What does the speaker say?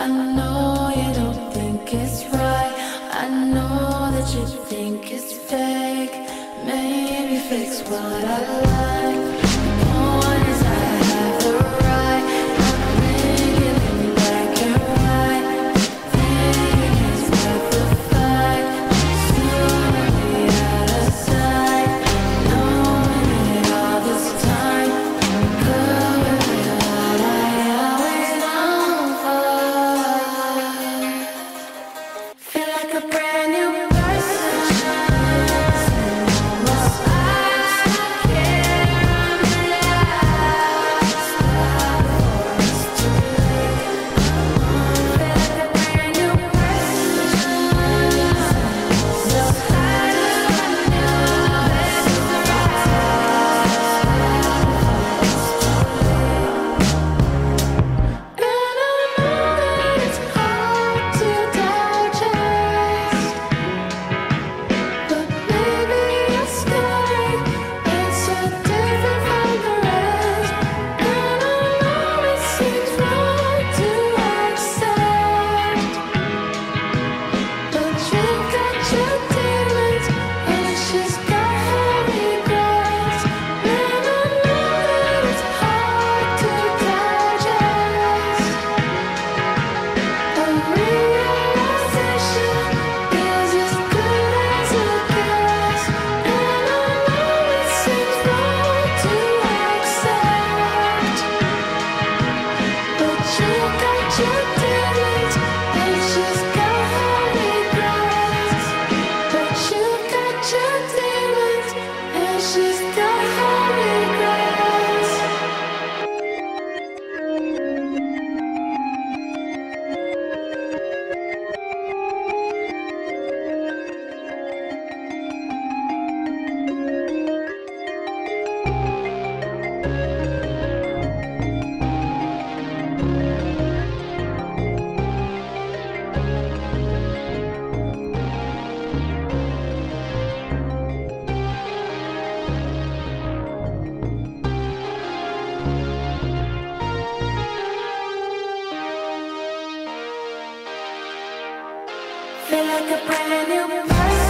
I know you don't think it's right. I know that you think it's fake. Maybe fix what I like. ashes Feel like a brand new person.